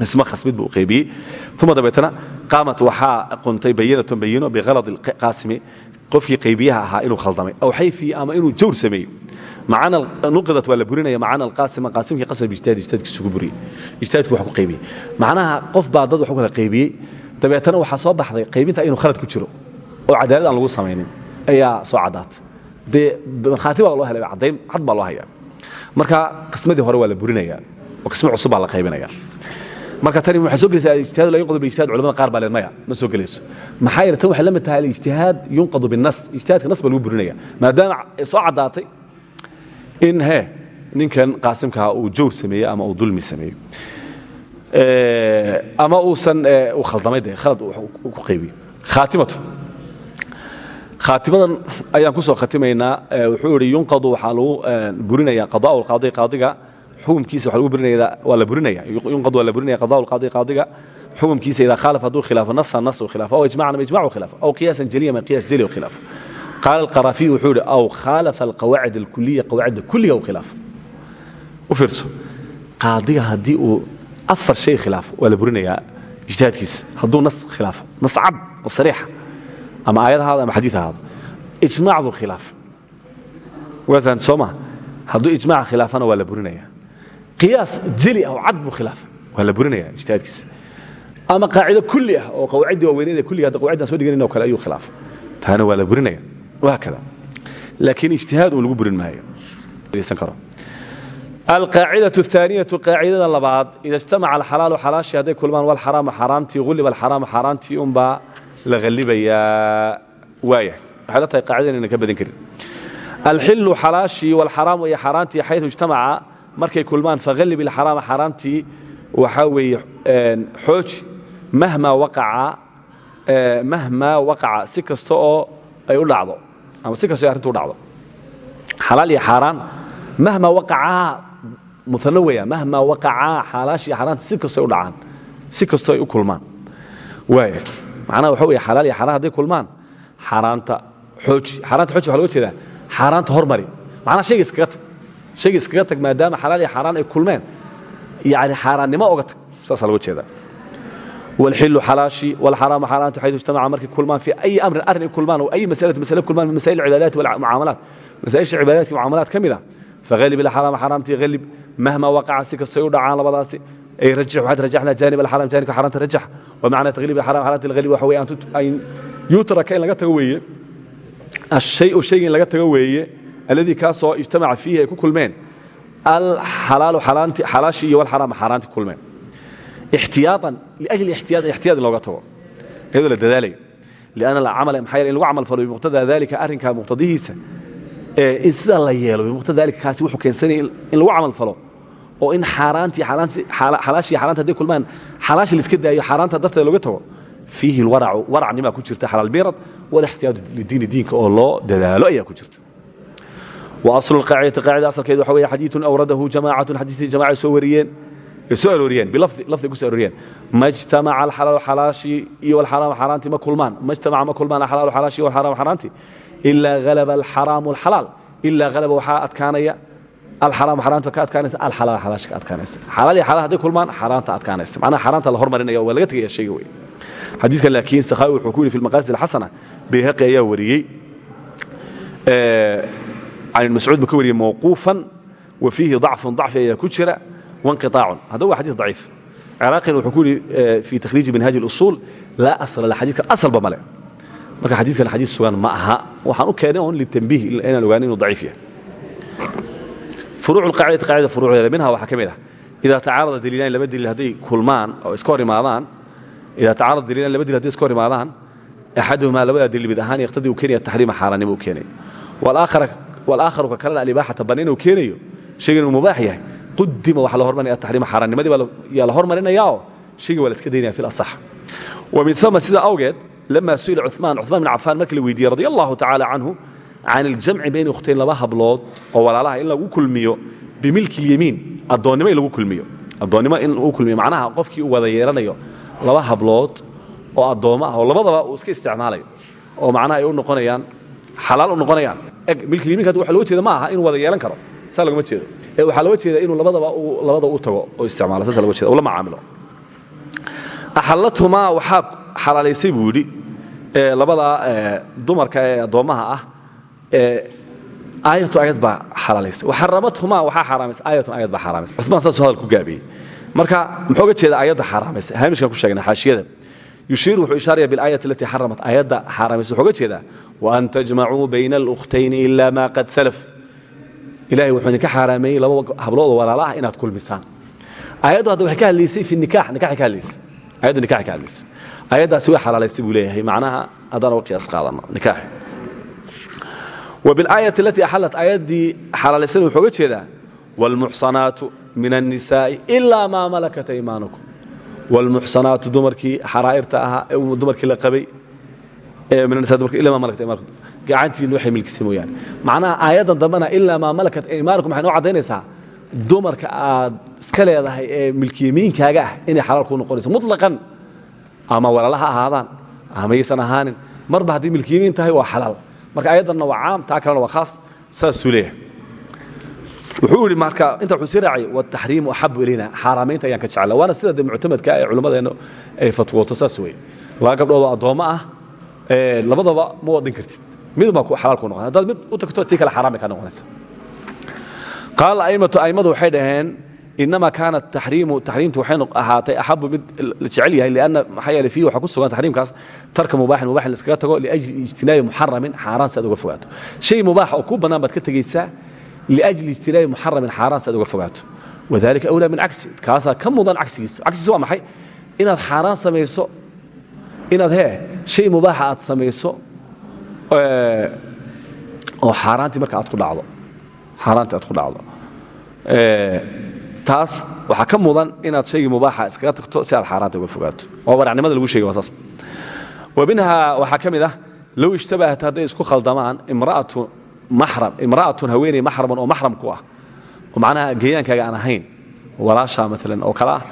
A: Isma khasmid buu qaybiyey. Uma dabeetana qaamat waxaa quntay bayinatun bayino bikhalad qaasimi qofkii qaybiyaha ahaa inuu khaldamay aw xayfii ama inuu jawr sameeyo nuqidat waa la burinaya macana alqaasima qaasimkii qasam ijtihaad ijtihaadkiisu ku buriyey. Ijtihaadku wax ku qaybiyey. Macnaha qof baa dad wax u kala qaybiyey. Dabeetana waxaa soo baxday qaybinta inuu khalad ku jiro oo cadaalad aan lagu samaynin ayaa soo caddaatay dee markhaati baa loo helay caddayn cad baa loo hayaa. Marka qismadii hore waa la burinaya oo qismo cusub baa la qaybinaya marka tani waxay soo gelaysaa alijtihaad la yunqadu bilijtihaad culamada qaar baa leed maya ma soo gelayso. Maxaa yeele tan waxay la mid tahay alijtihaad yunqadu binnas ijtihaadka nas baa lagu burinaya maadaama soo caddaatay in he ninkan qaasimkaha uu jawr sameeyey ama uu dulmi sameeyey. Ama uusan u khaldamay dee khalad ku qaybiyo khaatimatu khaatimadan ayaan ku soo khatimaynaa wuxuu idhi yunqadu waxaa lagu burinaya qadaa lqaadi qaadiga. Xukumkiisa waa la burinaya yunqadu waa la burinaya qadaa lqaadi qaadiga. Xukumkiisa idaa khaalaf hadduu khilaafo nasan nas khilaafo aw ijmacan ijmac khilaafo aw qiyaasan jeliya ma qiyaas jeli khilaafo qaala alqarafiy wuxuu idhi aw khaalafa alqawaacid alkuliya qawaacidda kulliga u khilaafo u fiirso qaadiga haddii uu afar shay khilaafo waa la burinayaa ijtihaadkiisa hadduu nas khilaafo nas cad oo sariixa ama aayad ahaado ama xadiid ahaado ijmac buu khilaafa waan sooma hadduu ijmaca khilaafana burinaya qiyaas jeli ah oo cad buu burinaya ijtihaadkiisa. Ama qaacido kulli ah oo qawaaciddii waaweynada kulliga hadda qawaaciddan so dhiganin o kale ayuu khilaafa. Taana waa burinaya waa kada laakiin ijtihaad uu burin maayo. Alqaacida اaaniyau qaacidada labaad ida اjtamaca alxalaalu xalaashii hadday kulmaan wlxaraamu xaaraamtii uliba alxaraamu xaaraamtii unbaa la halibayaa waaya. Waxay tahay qaacidan aynan ka badan karin. Alxilu xalaashii walxaraamu iyo xaaraantii xayu ijtamaca markay kulmaan fahalib ilxaraama xaaraamtii waxaa weeye xooji mahmaa waqaca mahmaa waqaca si kasta oo ay u dhacdo ama si arrintu u dhacdo. Xalaal iyo xaaraan mahmaa waqacaa muano weeyaan mahmaa waqacaa xaalaashii ay u dhacaan si ay u kulmaan. Waaya macnaha waxa weeye xalaal iyo xaaraan hadday kulmaan xaaraanta xooji xaaraanta xooji waxa loga jeedaa xaaraanta hormari. Macnaha shayga iskaga tag shayga iskaga tag maadaama xalaal iyo xaaraan ay kulmeen yani xaaraannimo oga tag saasaa loga jeedaa. Wاlxilu xalaashii wاlxaraamu xaaraantu xaydu ijtamaca markay kulmaan fii ayi amrin arrin ay kulmaan oo ayi masalati masale kulmaan min masaa'il cibaadaati walmucaamalaat masaaisha cibaadaadki mucaamalaat ka mid a fahalib ilxaraama xaraamtii halib mahma waqaca si kastay u dhacaan labadaasi ay rajix waxaad rajaxnaa jaanib alxaram jaanibka xaraamta rajax wamacna tahlib alxaram xaraamti alhalib waxa weye an yutraka in laga tago weeye ashayu shayga in laga tago weeye alladii kaasoo ijtamaca fiihi ay ku kulmeen alxalaalu xalaashii iyo walxaraama xaaraanti kulmeen ixtiyaaan liajli ixtiyaad ixtiyaad in looga tago iyadoo la dadaalayo lianna alcamala maxaa yeele in lagu camal falo bimuqtada dalika arrinkaa muqtadihiisa in sidaa la yeelo bimuqtada dalika kaasi wuxuu keensanaya in lagu camal falo oo in aaraantii alaashii xaaraanta haday kulmaan xalaasha laiska daayo xaaraanta darteed loga tago fiihi lwaracu waracnimaa ku jirta xalaal biirad walaxtiyaaju lidiini diinka oo loo dadaalo ayaa ku jirta. Wa aslu qaacidati qaacida asalkeeda waxa wey xadiiun awradahu jamaacatun xadiitii jamaaca soo wariyeen soo arooriyeen bilafdi ku soo arooriyeen. Majtamaca alxalaalu xalaashii iyo walxaraamu ma kulmaan majtamaca ma kulmaan alxalaalu xalaashii walxaraamu xaaraanti ilaa halaba alxaraamu alxalaal ilaa halaba waxaa adkaanaya alaraam araanta ka adkaanaysa alalaal alaasha ka adkaanaysa. Xalaalii xalaal hadday kulmaan xaraanta adkaanaysa. Macnaha xaraanta la hormarinaya waa laga tegaya shayga wey xadiidkan laakiin sakhawi wuxuu ku yidhi fi lmaqaasid alxasana bayhaqi ayaa wariyey. Can ibn mascuud buu ka wariyey mawquufan wa fiihi dacfun dacfi ayaa ku jira wanqiطaacun haddaba waa xadiis daciif. Ciraaqina wuxuu ku yidhi fi takhriiji minhaaji اlusuul laa asla la xadiidkan asalba male marka xadiidkan xadiis sugan ma aha. Waxaan u keenay oon litambiih inaan ogaanay inuu daciif yahay furuucdeeda minha waxaa ka mid ah. Idaa tacaarada daliilaan laba daliil hadday kulmaan oo iska hor imaadaan idaa tacaarada daliilaan laba daliil hadday iska hor imaadaan axaduhumaa labadaa daliil mid ahaan yaqtadii uu keenaya taxriima xaaraannimo uu keenayo. Walaakharu ka kalena alibaaxata banna inuu keenayo shaygan inuu mubaax yahay qudima waxaa la hormarinaya taxriima xaaraannimadii yaa la hormarinayaa oo shayga waa la iska daynaya fi lasax wa min uma sidaa awgeed lama su'ila cumaan cumaan bin cafaan markii la weydiiyey radi allahu tacaala canhu can iljamci bayni ukhtayn laba hablood oo walaalaha in lagu kulmiyo bimilki اlyamiin addoonnimo lagu kulmiyo addoonnimo in lagu kulmiyo macnaha qofkii uu wada yeelanayo laba hablood oo addoommo oo labadaba uu iska isticmaalayo oo macnaha ay u noqonayaan xalaal u noqonayaan eg milkilyamiinka waxa loga jeeda ma aha inuu wada yeelan karo saa logama jeedo ee waxaa loga jeeda inuu labadaba labada u tago oo isticmaalo saasa loga jeeda ula macaamilo axallatumaa waxaa xalaalaysay buu yidhi labadaa dumarka ee addoommaha ah aayatu aayad baa xalaalaysay waxaramathumaa waxaa xaaraamaysay aayatun aayad baa xaaraamaysay cumaan saasuu hadal ku gaabiyey marka muxuu ga jeeda aayadda xaaraamaysay haamishkan ku sheegnay xaashiyada. Yushiir wuxuu ishaaraya bilaayati alatii xaramat aayadda xaaraamaysay wuxuu ga jeedaa waan tajmacuu bayna alukhtayni ila ma qad salaf. Ilahay wuxuu idinka xaaraameeyey laba habloodoo walaala ah inaad kulmisaan. Aayaddu hadda waxay ka fi nikax nikaxay ka hadlaysay. Ayaddu nikaxay ka hadlaysay. Aayaddaasi way xalaalaysay macnaha haddaan uga qiyaas qaadano wbilaayai alatii axalat aayadii xalaalaysana wuxu oga jeedaa wlmuxsanaatu min annisaai ilaa maa malakat aymaanukum wlmuxsanaatu dumarkii xaraa'irta ahaa dumarkii la qabay gacantiina waxay milkisay mooyaane. Macnaha aayaddan dambena ilaa maa malakat aymaanukum waxay noo caddaynaysaa dumarka aad iska leedahay ee milkiyamiinkaaga ah inay xalaal kuu noqonayso mutlaqan. Ama walaala ha ama yaysan ahaanin marba haddii milkiyamiin tahay waa xalaal marka ayaddanna waa caam taa kalena waa khaas saasuu leeyahay. Wuxuu yidhi marka inta wuxuu sii raacay wataxriimu axabu ilayna. Xaaraamaynta ayaan ka jecla waana sida de muctamadka ah ee culammadeenna ay fatwooto saas weye laba gabdhoodoo addoommo ah labadaba ma wadin kartid. Midunbaa xalaal ku noqon haddaad mid u tagto tii kale xaraamay ka noqonaysa. Qaala aimatu aimadu waxay dhaheen inama kaana taxriimu taxriimtu waxay ahaatay axabu mid la jecel yahay lianna maxaa yeelay fiihi waxaa ku sugan taxriimkaas tarka mubaaxin mubaax in laskaga tago liajli ijtinaabi muxaramin xaaraan si aad uga shay mubaax oo ku bannaan baad ka tegaysaa liajli ijtinaabi muxaramin xaaraan si aad uga fogaato wadalika min cagsi kaasaa ka mudan cagsigiisa waa maxay inaad xaaraan samayso inaad hee shay mubaaxa aad samayso oo xaaraantii marka aad ku dhacdo xaaraantii aad ku dhacdo taas waxaa ka mudan inaad shaygii mubaaxa iskaga tagto si aad xaaraanta uga fogaato. Oo waracnimada lagu shegay waa saas. Wa minhaa waxaa ka ah ishtabahat hadday isku khaldamaan imra'atu maxram imra'atun haweeney maxraman oo maxram ku ah. Macnaha geeyaankaaga aan ahayn walaashaa maalan oo kale ah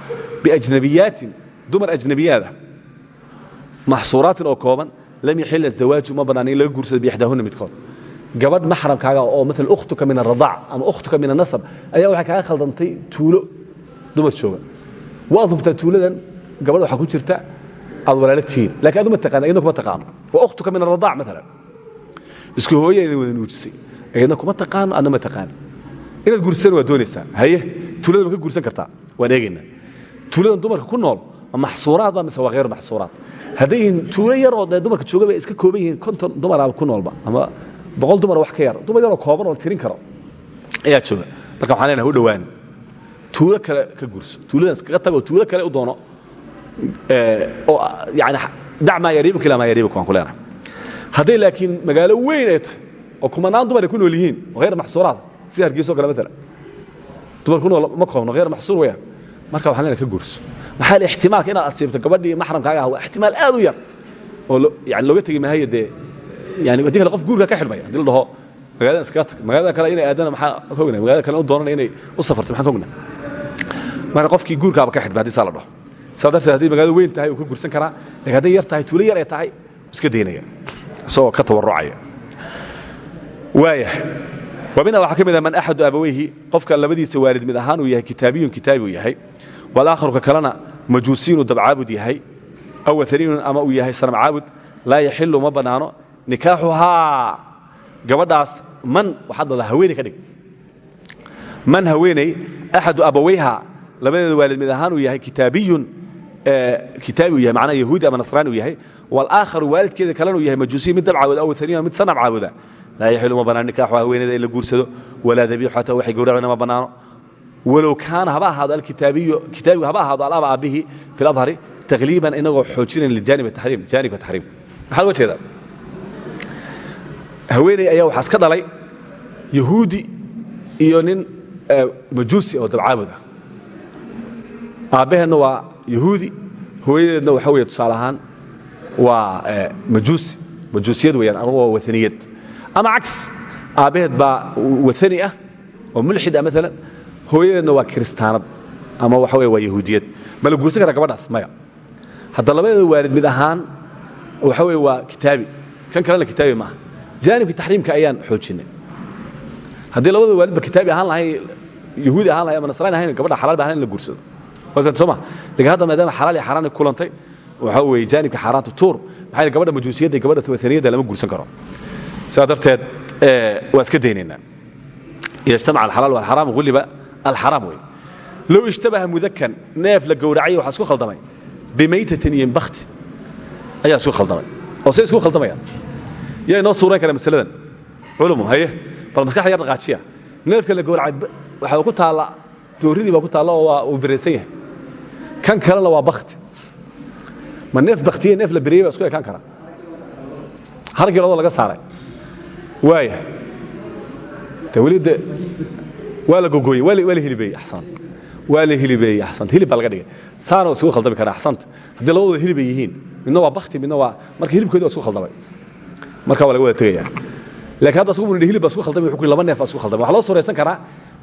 A: biajnabiyaatin dumar ajnabiyaada maxsuuraatin oo kooban lam yaxila zawaaju ma bannaan in laga guursado biixdaahunna midkood gabadh maxramkaaga oo maala ukhtuka min aradaac ama ukhtuka min anasab ayaa waxay kaaga khaldantay tuulo dumar jooga. Waad tuuladan gabadh waxaa ku jirta aad walaalo tihiin laakiin adu ma taqaan ayadna kuma taqaano waa ukhtuka min aradaac maalan isku hooya wada nuujisay ayadna kuma taqaano adna ma taqaan inaad guursana waa doonaysaa haye tuulada ma ka guursan kartaa waan eegaynaa tuuladan dumarka ku nool ma maxsuuraad ba mise waa hayr maxsuuraad? Hadday tuulo yar oo dee dumarka jooga bay iska kooban yihiin konton dumaraaba ku noolba ama boqol dumar wax ka yar dumar yaroo kooban oo la tirin karo. Ayaa jooga. Marka waxaan leenahay u dhowaan. Tuulo kale ka gurso. Tuuladan iskaga tago tuulo kale u doono. Oo yani dac maa yariibuk ilaa maa yariibuk waan ku leenahay. Hadday laakiin magaalo weyn ay tahay oo kumanaan dumar ay ku nool yihiin hayr maxsuuraad sida hargeyso kale maalan dumar ku nool ma koobno hayr maxsuur weeyaan. Marka waxaan leenahay ka gurso. Maxaa ixtimaalka inaad asiibto gabadhii maxramkaaga ah waa ixtimaal aad u yar oo yani looga tegi maayo dee haddii kale qof guurka ka xidhmaya haddii la dhaho magaladan iskaga tag magaalada kale inay aadana maxaa ka ognaa magaalada kale u doonanaya inay u safarto maxaan ka ognaa marka qofkii guurkaaba ka xidhmay haddii saa la dhaho. Saa darteed hadday magaalada weyn tahay uu ka gursan karaa laakiin hadday yar tahay tuulo yar ay tahay iska daynaya isagoo ka tawarrucaya. Waaya wa minha waxaa ka mid ah man axadu abaweyhi qofka labadiisa waalid mid ahaan uu yahay kitaabiyun kitaabi uu yahay. Walaakharu ka kalena majuusiinu dabcaabud yahay aw waaniinun ama uu yahay sanam caabud laa yaxilu ma bannaano nikaaxuhaa. Gabadhaas man waxaad dada haweeney ka dhig. Man haweeney axadu abawayha labadeeda waalid mid ahaan uu yahay kitaabiyun kitaabi uu yahay macnaha yahuudi ama nasraani uu yahay walaakharu waalidkeeda kalena uu yahay majuusiy mid dabcaabud aw waaniin mid sanam caabuda. Laa yaxilu ma bannaano nikaaxuhaa haweeneyda in la guursado walaa dabiixu xataa waxay gowracina ma bannaano walow kaana haba ahaado alkitaabiyu kitaabigu haba ahaado alaba aabbihi fi ladhari takliiban inagoo xoojinayn lijaanib taxriim jaanibka taxriimka maxaa loga jeedaa haweeney ayaa waxaa iska dhalay yahuudi iyo nin majuusi oo dabcaabud ah. Aabbaheenna waa yahuudi hooyadeedna waxa weeye tusaale ahaan waa majuusi. Majuusiyad weeyaan ama waa waaniyad ama cags aabbaheed baa waani ah oo mulxid ah maalan hooyadeedna waa kiristaanad ama waxa wey waa yahuudiyad. Ma la guursan karaa gabadhaas? Maya. Hadda labadeeda waalid mid ahaan waxa wey waa kitaabi. Kan kalena kitaabi maaha jaanibka taxriimka ayaan xoojinay. Haddii labada waalidba kitaabi ahaan lahay yahuudi ahaan lahay ama nasraani ahayn gabadha xalaal ba ahaan in la guursado soma laakiin hadda maadaama xalaal iyo xaaraan kulantay waxa weeye jaanibka xaaraanta tuur maxaa yeel gabadha majuusiyadda iyo gabadha wataniyadda lama guursan karo. Sidaa darteed waa iska daynaynaa ida ijtamaca alxalaal walxaraam gulliba alxaraam wey low ishtabaha mudakan neef la gowracay waxaa isku khaldamay. Bimaytatin iyo bakti ayaa isku khaldamay. Oo say isku khaldamayaan yaa inoo suurayn kara masaladan? Culumu haye. Bal maskaxda yar dhaqaajiya neefka la gowracay waxaa ku taalla dooridii baa ku taalla oo waa uu beraysan yahay. Kan kalena waa bakti ma neef baktiye neef la bereyey baa isku ekaan kara. Hal kiloodoo laga saaray. Waaya de weli de waa la gogooyey waa la hilibeeyey axsan. Waa la hilibeeyey axsant hilib baa laga dhigay. Saana isugu khaldami karaa axsant. Haddii labadooda hilibay yihiin midna waa bakti midna waa marka hilibkoodi waa isku khaldamay marka waa laga wada tegaya laakiin hadda asugu hilib baa isku khaldamay wuxuu laba neef baa isku khaldamay. Waxaa loo suuraysan karaa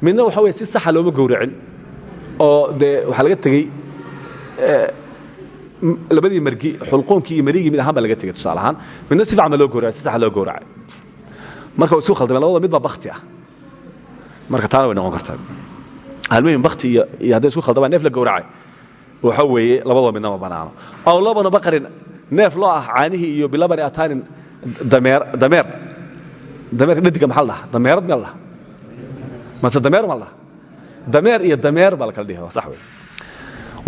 A: midna waxa weye si saxa looma gowracin. Oo dee waxaa laga tegey labadii margi xulquunkii iyo marigii mid ahaan baa laga tegey tusaale ahaan. Midna si fiican baa loo gowracay si saxa loo gowracay marka waa isku khaldamay labadooda mid baa bakti ah. Marka taana way noqon kartaa. Almuhim bakti iyo iyo hadday isku khaldamaan neef la gowracay waxa weeye labadoo midna ma banaano. Aw labanu baqarin neef loo ah caanihii iyo bilabani ataanin dameer dameer. Dameerka dhadiga maxaa la dhaha dameerad miyaa la dhaha mase dameer ma la dhaha dameer iyo dameer baa la kala dhihi waa sax wey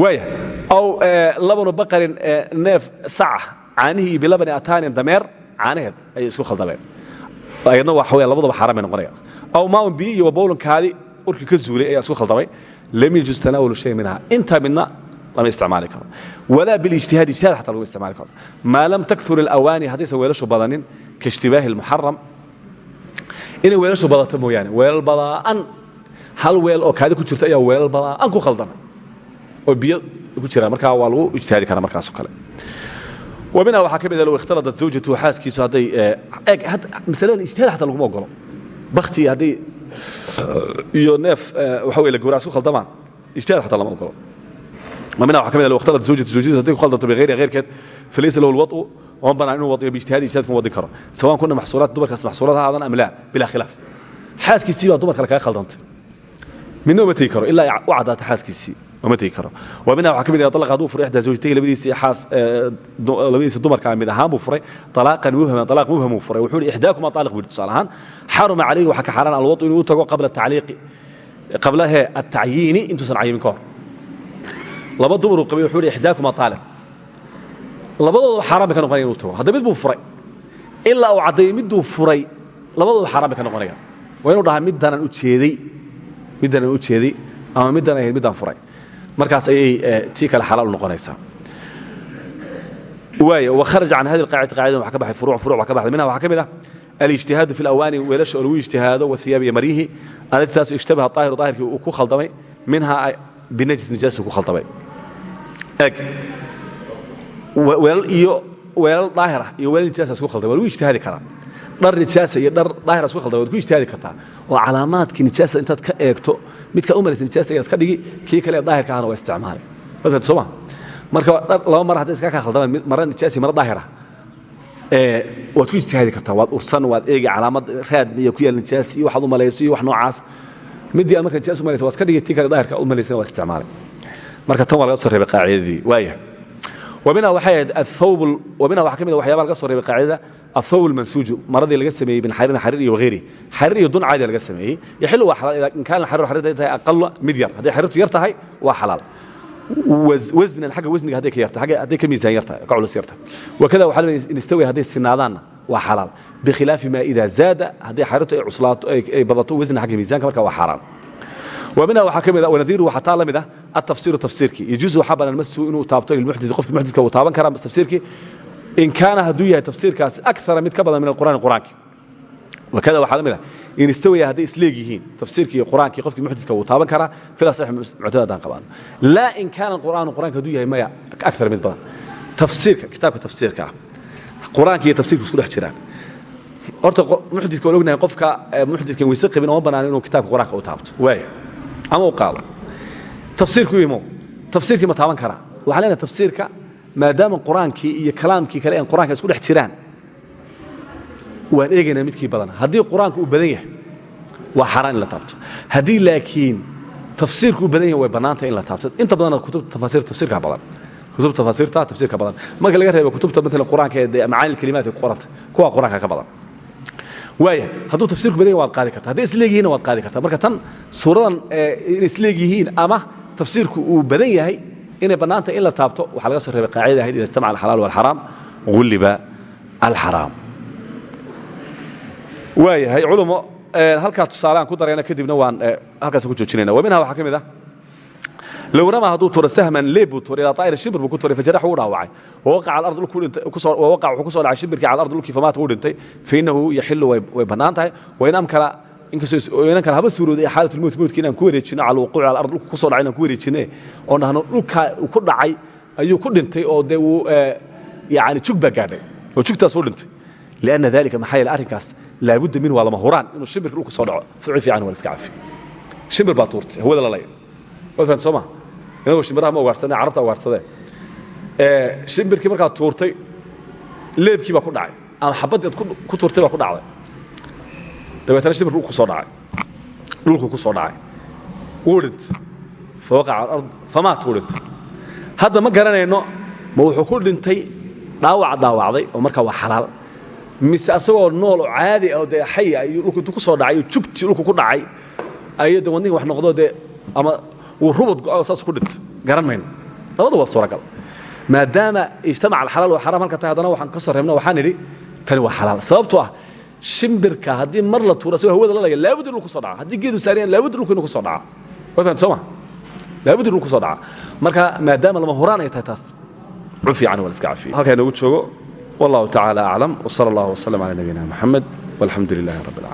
A: waaya aw labanu baqarin neef saca caanihii iyo bilabani ataanin dameer caanaheed ayay isku khaldameen ayadna waxa weya labadaba xaaraan bay noqonayaan aw maaun biyo iyo wabowlankaadi urki ka zuulay ayaa isku khaldamay. Lam yajuz tanaawulu shay minha intaa midna lama isticmaali karo. Walaa bilijtihaad ijtihaad xataa lagu isticmaali karo. Maa lam taktur alawaani haddaysan weelashu badanin kaishtibaahi almuxaram inay weelashu badato mooyaane weelal badaa'an hal weel oo kaadi ku jirta ayaa weelal badaa'an ku khaldama oo biyo ku jiraan markaa waa lagu ijtihaadi karaa markaasoo kale. Minha waxaa ka mid low ikhtaladat zawjatu xaaskiisu hadday eg masaladan ijtihaad xataa laguma ogolo bakti haddii iyo neef waxa wey la gawraa isku khaldamaan ijtihaad xataa lama ogolo mna wa ka mid wkhtalad zawjat zawjadiisa haddii ku khaldanta bihayriha hayrkeed falaysa lahu alwad'u oma banaan inuu wadiyo biijtihaadi ijtihadkan wadi karo sawaan kuna maxsuuraat dumarkaas maxsuuraad ha aadan am laa bilaa khilaaf xaaskiisii baa dumarka lakaga khaldantay midna uma tegi karo ilaa u caddaata xaaskiisii uma tegi karo waa minha waxa ka mid dalqa haduu furay ixdaa zawjatayn labadiisii xaas labadiisii dumarka mid ahaan buu furay talaaqan mubhaman talaaq mubhamuu furay wuxuu ihi ixdaakuma taaliq buu tusaale ahaan xaruma calayhi waxa ka xaaraan alwad'u inuu u tago qabla tacliiqi qabla hee atacyiini intuusan cayimin ka hor laba dumar uu qabay wuxuu yidhi ixdaakuma taaliq labadooda xaaraan bay ka noqonaya inuu tago hadda mid buu furay ilaa uu caddeeyo midduu furay labadooda xaaraan bay ka noqonaya waa inuu dhahaa middanaan u jeeday middanaan u jeeday ama middan ahayd middaan furay markaas ayay tii kale xalaal u noqonaysaa waaya wakharaja can hadi alqaacida qaacidan waxa ka baxay furuuc furuuc waxa ka baxday minha waxaa ka mid ah الاجتهاد في الأواني ويلش أو اجتهاده والثياب يمريه التي تاس اشتبه الطاهر ظاهر وكو خلطمي منها بنجس نجاسة كو خلطمي eg weelal iyo weelal daahir ah iyo weelal nijaasa isku khaldan waa lagu ijtihaadi karaa dhar nijaasa iyo dhar daahir isku khaldan waad ku ijtihaadi kartaa. Oo calaamaadkii nijaasa intaad ka eegto midkaa u malaysa nijaasa ayaad iska dhigi kii kale ee daahirka ahna waa isticmaali. Marka soo ma. Marka laba mar hadday iska kaa khaldamaan mara nijaasi mara daahir ah waad ku ijtihaadi kartaa. Waad ursan waad eegi calaamad raad iyo ku yaal nijaas iyo waxaad u malayso iyo wax noocaas. Midii aad marka nijaas u malaysa waad iska dhigi tii kale daahirka u malaysana waa isticmaali marka tan waa laga soo reebay qaacidadii. Waaya waminaa waxay ahayd athawb waminaa waxaa ka ah waxyaabaha laga soo reebay qaacidada athawb almansuuju maradii laga sameeyey min xaririn xarir iyo wagayri xarir iyo dun caadi laga sameeyey. Yaxilu waa xalaal in kaana xariru xarirta tahay aqalla mid yar. Hadday xarirtu yar tahay waa xalaal. Wasnan xagga wasniga hadday ka yartahay hadday ka miisaan yartahay ka culus yartahay wakada waxa la ah in istawi hadday sinaadaanna waa xalaal. Bikhilaafi maa idaa zaada hadday xarirtu ay cuslaato ay badato wasna xagga miisaanka marka waa xaaraan waminaa waxaa ka mid ah wanadiiru waxaa atafsiru tafsiirkii yejuusu waxaa bannaan masu inuu taabto lilmuxdii qofki muxdidka uu taaban karaa tafsiirkii in kaana hadduu yahay tafsiirkaasi akara mid ka badan min alqur'ani qur'aanki kada waxaa la mid ah in istawaya hadday isleeg yihiin tafsiirkii qur'aankii qofkii muxdidka wuu taaban karaa filaa saxix muctada haddaan qabaano laa in kaana alqur'aanu qur'anka hadduu yahay maya akara mid badan tafsiirka kitaabka tafsiirka ah qur'aanka iyo tafsirka isku dhex jiraan horta muxdidka waan ognahay qofka muxdidkan weyse qabin ooma bannaan inuu kitaabka qur'aanka u taabto waaya ama u qaado tafsiirku imo. Tafsiirkii ma taaban karaa. Waxaa leenahay tafsiirka maadaama qur'aankii iyo kalaamkii kale aan qur'aanka isku dhex jiraan waan eegaynaa midkii badan. Haddii qur'aanku uu badan yahay waa xaraan in la taabto. Haddii laakiin tafsiirku uu badan yahay way bannaantay in la taabto. Inta badanna kutubta tafasiir tafsiirka badan. Kutubta tafasiirta tafsiirka badan. Marka laga reebo kutubta matala qur'aanka ee macaani kalimaat ku qoranta kuwa qur'aanka ka badan. Waaya hadduu tafsiirku badan yahay waad qaadi kartaa. Hadday isleegyihiinna waad qaadi kartaa. Marka tan suuradan inay isleegyihiin ama tafsiirku uu badan yahay inay bannaantay in la taabto waxaa laga soo reebay qaacida ahayd ida ijtamaca alxalaal walxaraam gulliba alxaraam waayahay culumo halkaa tusaaleaan ku darayna kadibna waan halkaas ku joojinayna. Wa minha waxaa ka mid ah lowrama hadduu turo sahman leeb buu turay ilaa daa'ira shimbir buu ku turay fajarax uu dhaawacay. Wawaqaca wuxuu ku soo dhacay shimbirkii cala alard dhulkii famaata uu dhintay fainahu yaxilu way bannaan tahay. Wain amkala inkastoo inan kale haba suurooday xaalatulmowt mowtkii inaan ku wareejino cala alwuquuci cala ard dhulku ku soo dhacay inaan ku wareejine oo dhahno dhulkaa uu ku dhacay ayuu ku dhintay oo dee uu yani jug baa gaadhay oo jugtaas u dhintay. Lianna dalika maxaa yeele arrinkaas laabudda minhu waa lama huraan inuu shimbirka dhulku soo dhaco. Fucifi canhu waa la iska cafi shimbir baa tuurtay hawada la laya waad soo ma? Inagoo shimbiraha ma ugaarsadee carabta ugaarsadee shimbirkii markaad tuurtay leebkii baa ku dhacay ama xabaddii aad ku tuurtay baa ku dhacday dabeetana shimbirka dhulku soo dhacay. Dhulku ku soo dhacay. Wuu dhintay fawaqaca alard famaat wuu dhintay hadda ma garanayno ma wuxuu ku dhintay dhaawaca dhaawacday oo markaa waa xalaal. Mise asagoo nool oo caadi ah oo dee xay ah iyo dhulku intuu ku soo dhacay jugtii dhulku ku dhacay ayay de wadnihii wax noqdo dee ama wuu rubad go-o saas ku dhintay garan mayno. Labada waa suuragal. Maadaama ijtamaca alxalaal waa xaraam halka tahay haddana waxaan ka soo reebna waxaan idhi tani waa xalaal. Sababtoo ah shimbirka haddii mar la tuuro asagoo hawada lalaya laabud inuu ku soo dhaca haddii geedu saariyaan laabud dhulku inuu ku soo dhaca way fahamta soo ma? Laabud inuu ku soo dhaca marka maadaama lama huraan ay tahay taas u fiican waa la iska cafiye halkaa inoogu joogo wallahu tacaala aclam wsala allah wslam cala nabiyina moxamed walxamdu lilahi rabbi alcalamin